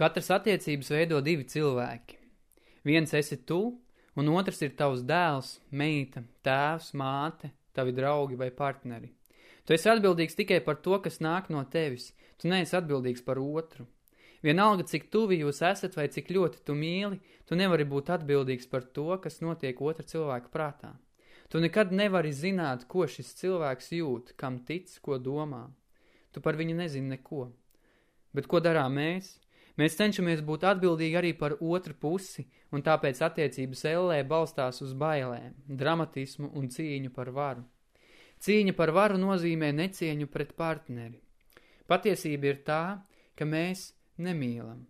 Katras attiecības veido divi cilvēki. Viens esi tu, un otrs ir tavs dēls, meita, tēvs, māte, tavi draugi vai partneri. Tu esi atbildīgs tikai par to, kas nāk no tevis. Tu neesi atbildīgs par otru. Vienalga, cik tuvi jūs esat vai cik ļoti tu mīli, tu nevari būt atbildīgs par to, kas notiek otra cilvēka prātā. Tu nekad nevari zināt, ko šis cilvēks jūt, kam tic, ko domā. Tu par viņu nezini neko. Bet ko darām mēs? Mēs cenšamies būt atbildīgi arī par otru pusi, un tāpēc attiecības ellē balstās uz bailēm, dramatismu un cīņu par varu. Cīņa par varu nozīmē necieņu pret partneri. Patiesība ir tā, ka mēs nemīlam.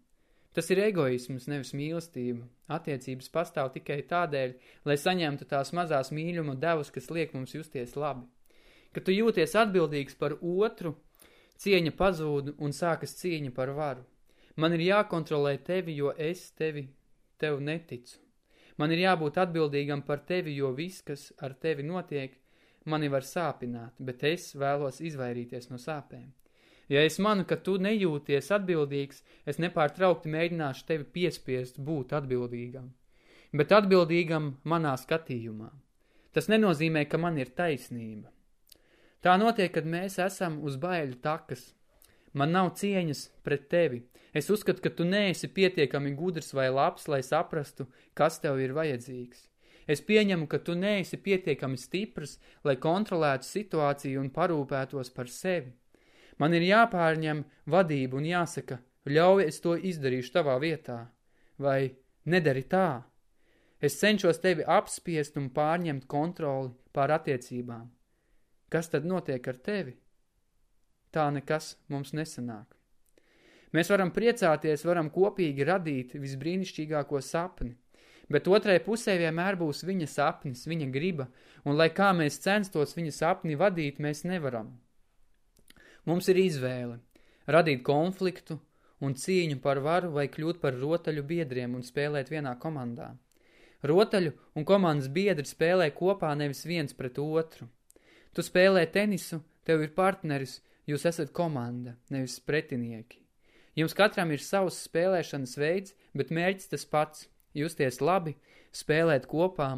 Tas ir egoisms, nevis mīlestība. Attiecības pastāv tikai tādēļ, lai saņemtu tās mazās mīļuma devas, kas liek mums justies labi. Kad tu jūties atbildīgs par otru, cieņa pazūd un sākas cīņa par varu. Man ir jākontrolē tevi, jo es tevi, tev neticu. Man ir jābūt atbildīgam par tevi, jo viss, kas ar tevi notiek, mani var sāpināt, bet es vēlos izvairīties no sāpēm. Ja es manu, ka tu nejūties atbildīgs, es nepārtraukti mēģināšu tevi piespiest būt atbildīgam. Bet atbildīgam manā skatījumā. Tas nenozīmē, ka man ir taisnība. Tā notiek, kad mēs esam uz baiļu takas. Man nav cieņas pret tevi, Es uzskatu, ka tu neesi pietiekami gudrs vai labs, lai saprastu, kas tev ir vajadzīgs. Es pieņemu, ka tu neesi pietiekami stiprs, lai kontrolētu situāciju un parūpētos par sevi. Man ir jāpārņem vadību un jāsaka, ļauj es to izdarīšu tavā vietā. Vai nedari tā? Es cenšos tevi apspiest un pārņemt kontroli pār attiecībām. Kas tad notiek ar tevi? Tā nekas mums nesanāk. Mēs varam priecāties, varam kopīgi radīt visbrīnišķīgāko sapni. Bet otrai pusē vienmēr būs viņa sapnis, viņa griba, un lai kā mēs censtos viņa sapni vadīt, mēs nevaram. Mums ir izvēle – radīt konfliktu un cīņu par varu vai kļūt par rotaļu biedriem un spēlēt vienā komandā. Rotaļu un komandas biedri spēlē kopā nevis viens pret otru. Tu spēlē tenisu, tev ir partneris, jūs esat komanda, nevis pretinieki. Jums katram ir savs spēlēšanas veids, bet mērķis tas pats – justies labi, spēlēt kopā,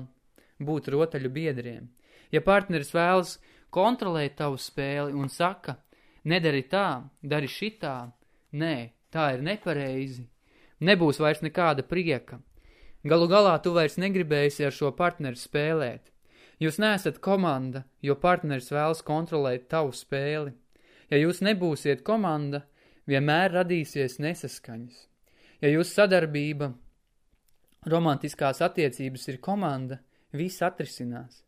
būt rotaļu biedriem. Ja partneris vēlas kontrolēt tavu spēli un saka, nedari tā, dari šitā, nē, tā ir nepareizi, nebūs vairs nekāda prieka. Galu galā tu vairs negribēsi ar šo partneri spēlēt. Jūs neesat komanda, jo partneris vēlas kontrolēt tavu spēli. Ja jūs nebūsiet komanda, vienmēr radīsies nesaskaņas. Ja jūsu sadarbība, romantiskās attiecības ir komanda, viss atrisinās.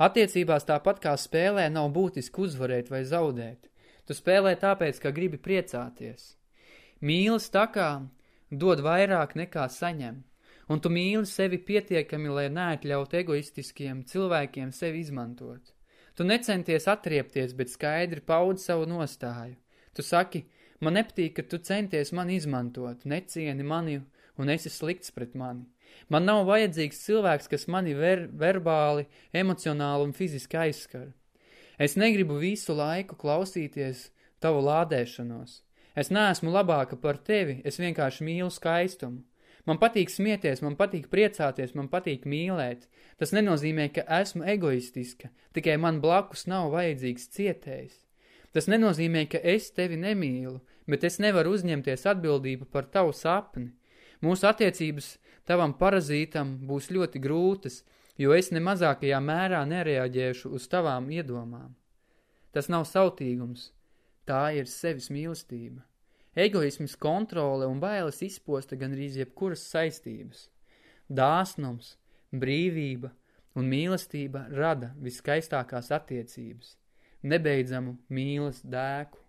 Attiecībās tāpat kā spēlē nav būtiski uzvarēt vai zaudēt. Tu spēlē tāpēc, ka gribi priecāties. Mīlis tā kā dod vairāk nekā saņem, un tu mīli sevi pietiekami, lai neatļaut egoistiskiem cilvēkiem sevi izmantot. Tu necenties atriepties, bet skaidri paudi savu nostāju. Tu saki, Man nepatīk, ka tu centies mani izmantot, necieni mani un esi slikts pret mani. Man nav vajadzīgs cilvēks, kas mani ver, verbāli, emocionāli un fiziski aizskar. Es negribu visu laiku klausīties tavu lādēšanos. Es neesmu labāka par tevi, es vienkārši mīlu skaistumu. Man patīk smieties, man patīk priecāties, man patīk mīlēt. Tas nenozīmē, ka esmu egoistiska, tikai man blakus nav vajadzīgs cietējs. Tas nenozīmē, ka es tevi nemīlu, bet es nevaru uzņemties atbildību par tavu sapni. Mūsu attiecības tavam parazītam būs ļoti grūtas, jo es nemazākajā mērā nereaģēšu uz tavām iedomām. Tas nav sautīgums, tā ir sevis mīlestība. Egoisms, kontrole un bailes izposta gan arī jebkuras saistības. Dāsnums, brīvība un mīlestība rada viskaistākās attiecības, nebeidzamu mīlas dēku.